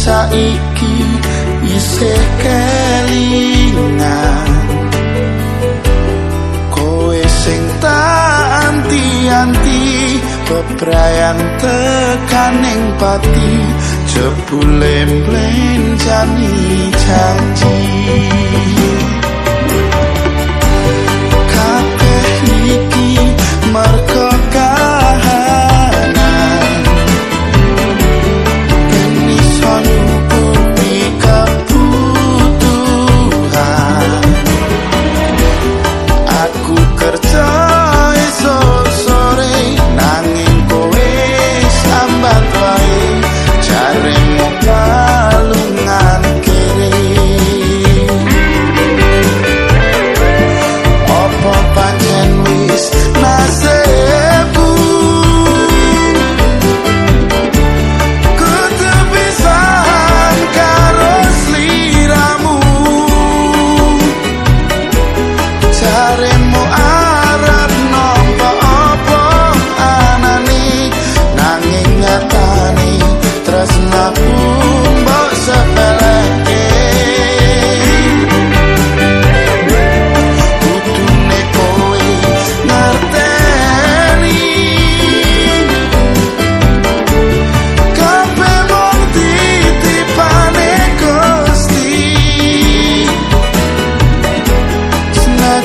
saiki isih kelingan. Kowe sing tak anti-anti bebrayan tekaning pati jebule mlenjani janji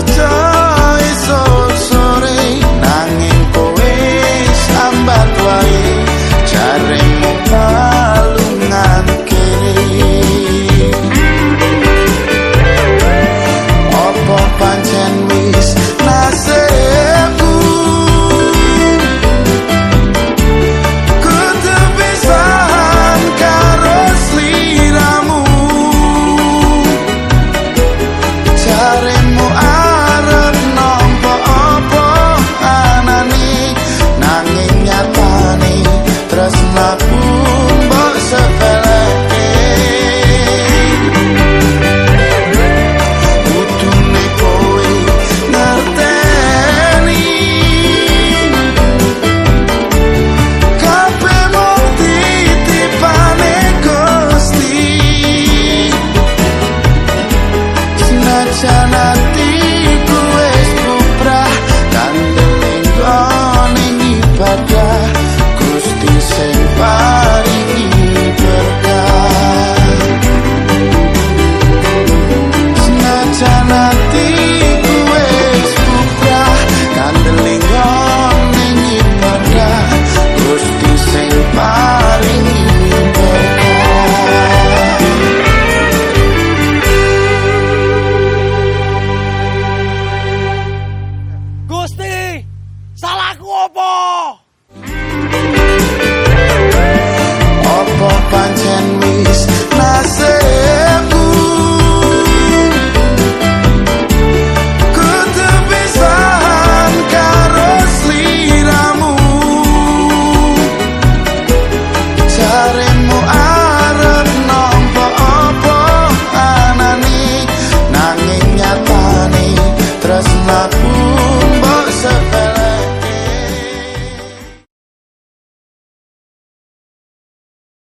cercare